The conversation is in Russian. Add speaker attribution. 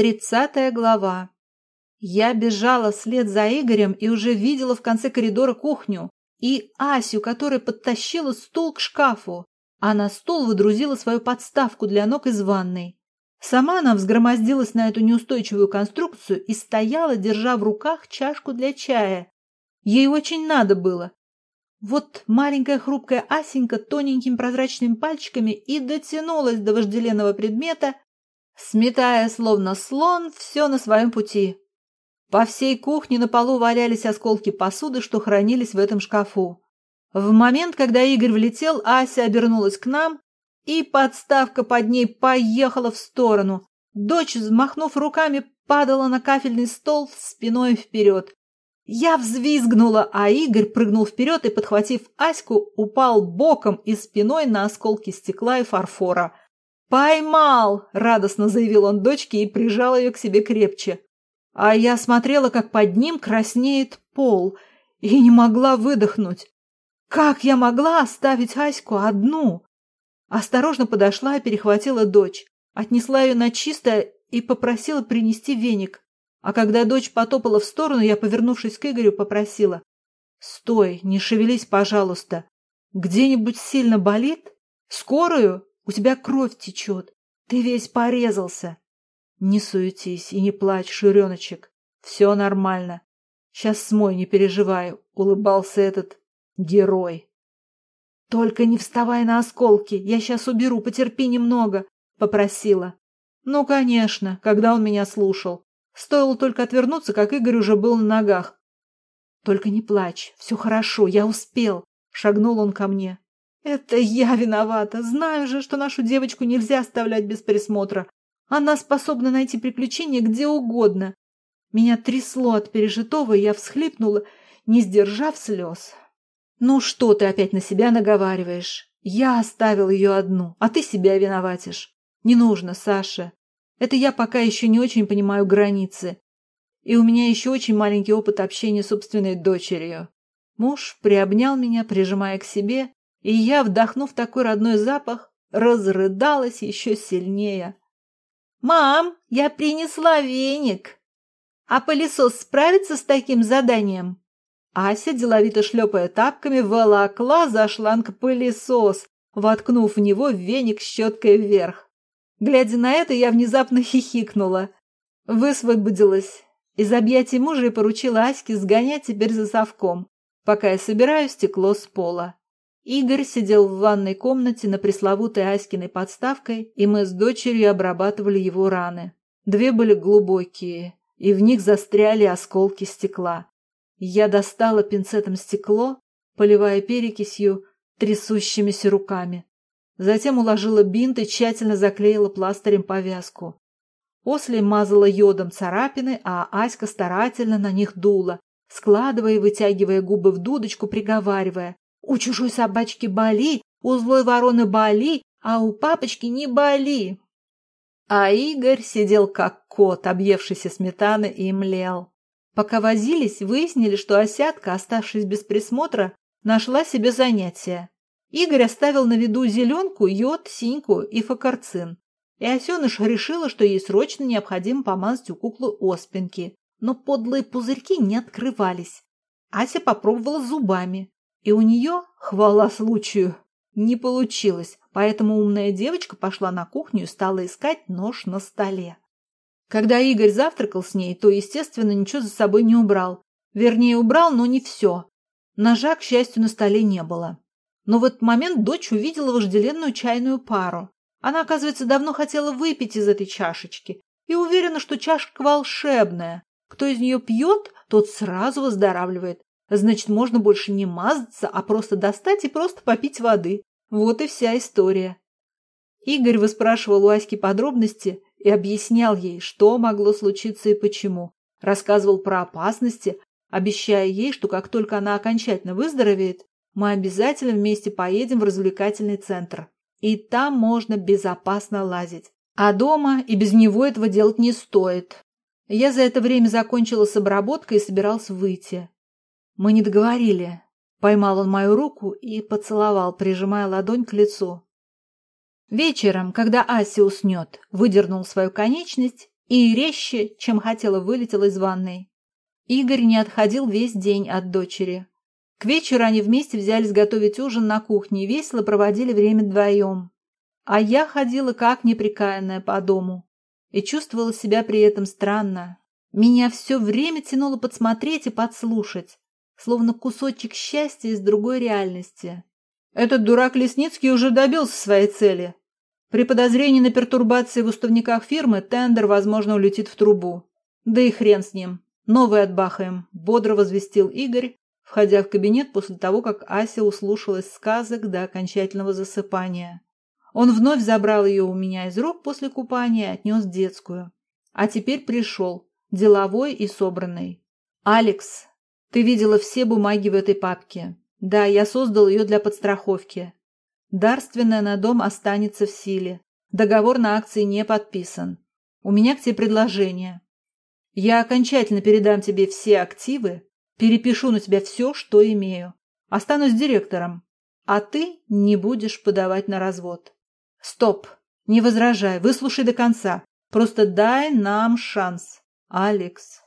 Speaker 1: Тридцатая глава. Я бежала вслед за Игорем и уже видела в конце коридора кухню и Асю, которая подтащила стул к шкафу, а на стол выдрузила свою подставку для ног из ванной. Сама она взгромоздилась на эту неустойчивую конструкцию и стояла, держа в руках чашку для чая. Ей очень надо было. Вот маленькая хрупкая Асенька тоненькими прозрачными пальчиками и дотянулась до вожделенного предмета, сметая, словно слон, все на своем пути. По всей кухне на полу валялись осколки посуды, что хранились в этом шкафу. В момент, когда Игорь влетел, Ася обернулась к нам, и подставка под ней поехала в сторону. Дочь, взмахнув руками, падала на кафельный стол спиной вперед. Я взвизгнула, а Игорь прыгнул вперед и, подхватив Аську, упал боком и спиной на осколки стекла и фарфора. «Поймал!» – радостно заявил он дочке и прижал ее к себе крепче. А я смотрела, как под ним краснеет пол, и не могла выдохнуть. Как я могла оставить Аську одну? Осторожно подошла и перехватила дочь, отнесла ее на чистое и попросила принести веник. А когда дочь потопала в сторону, я, повернувшись к Игорю, попросила. «Стой, не шевелись, пожалуйста. Где-нибудь сильно болит? Скорую? У тебя кровь течет. Ты весь порезался». «Не суетись и не плачь, Ширеночек. Все нормально. Сейчас смой, не переживай», — улыбался этот герой. «Только не вставай на осколки, я сейчас уберу, потерпи немного», — попросила. Ну, конечно, когда он меня слушал. Стоило только отвернуться, как Игорь уже был на ногах. «Только не плачь, все хорошо, я успел», — шагнул он ко мне. «Это я виновата, знаю же, что нашу девочку нельзя оставлять без присмотра, она способна найти приключения где угодно. Меня трясло от пережитого, и я всхлипнула, не сдержав слез. «Ну что ты опять на себя наговариваешь? Я оставил ее одну, а ты себя виноватишь. Не нужно, Саша. Это я пока еще не очень понимаю границы. И у меня еще очень маленький опыт общения с собственной дочерью. Муж приобнял меня, прижимая к себе, и я, вдохнув такой родной запах, разрыдалась еще сильнее. «Мам, я принесла веник!» «А пылесос справится с таким заданием?» Ася, деловито шлепая тапками, волокла за шланг пылесос, воткнув в него веник щеткой вверх. Глядя на это, я внезапно хихикнула. Высвободилась из объятий мужа и поручила Аське сгонять теперь за совком, пока я собираю стекло с пола. Игорь сидел в ванной комнате на пресловутой Аськиной подставкой, и мы с дочерью обрабатывали его раны. Две были глубокие, и в них застряли осколки стекла. Я достала пинцетом стекло, поливая перекисью трясущимися руками. Затем уложила бинт и тщательно заклеила пластырем повязку. После мазала йодом царапины, а Аська старательно на них дула, складывая и вытягивая губы в дудочку, приговаривая у чужой собачки боли, у злой вороны боли, а у папочки не боли. А Игорь сидел как кот, объевшийся сметаны, и млел. Пока возились, выяснили, что осятка, оставшись без присмотра, нашла себе занятие. Игорь оставил на виду зеленку, йод, синьку и фокарцин. И осеныш решила, что ей срочно необходимо помазать у куклы оспинки. Но подлые пузырьки не открывались. Ася попробовала зубами. И у нее, хвала случаю, не получилось, поэтому умная девочка пошла на кухню и стала искать нож на столе. Когда Игорь завтракал с ней, то, естественно, ничего за собой не убрал. Вернее, убрал, но не все. Ножа, к счастью, на столе не было. Но в этот момент дочь увидела вожделенную чайную пару. Она, оказывается, давно хотела выпить из этой чашечки и уверена, что чашка волшебная. Кто из нее пьет, тот сразу выздоравливает. Значит, можно больше не мазаться, а просто достать и просто попить воды. Вот и вся история. Игорь выспрашивал у Аськи подробности и объяснял ей, что могло случиться и почему. Рассказывал про опасности, обещая ей, что как только она окончательно выздоровеет, мы обязательно вместе поедем в развлекательный центр. И там можно безопасно лазить. А дома и без него этого делать не стоит. Я за это время закончила с обработкой и собирался выйти. Мы не договорили. Поймал он мою руку и поцеловал, прижимая ладонь к лицу. Вечером, когда Ася уснет, выдернул свою конечность и резче, чем хотела, вылетел из ванной. Игорь не отходил весь день от дочери. К вечеру они вместе взялись готовить ужин на кухне и весело проводили время вдвоем. А я ходила как неприкаянная по дому и чувствовала себя при этом странно. Меня все время тянуло подсмотреть и подслушать, словно кусочек счастья из другой реальности. Этот дурак Лесницкий уже добился своей цели. При подозрении на пертурбации в уставниках фирмы тендер, возможно, улетит в трубу. Да и хрен с ним. Новый отбахаем, бодро возвестил Игорь, входя в кабинет после того, как Ася услушалась сказок до окончательного засыпания. Он вновь забрал ее у меня из рук после купания и отнес детскую. А теперь пришел, деловой и собранный. «Алекс, ты видела все бумаги в этой папке. Да, я создал ее для подстраховки. Дарственная на дом останется в силе. Договор на акции не подписан. У меня к тебе предложение. Я окончательно передам тебе все активы, перепишу на тебя все, что имею. Останусь директором, а ты не будешь подавать на развод. Стоп, не возражай, выслушай до конца. Просто дай нам шанс, Алекс.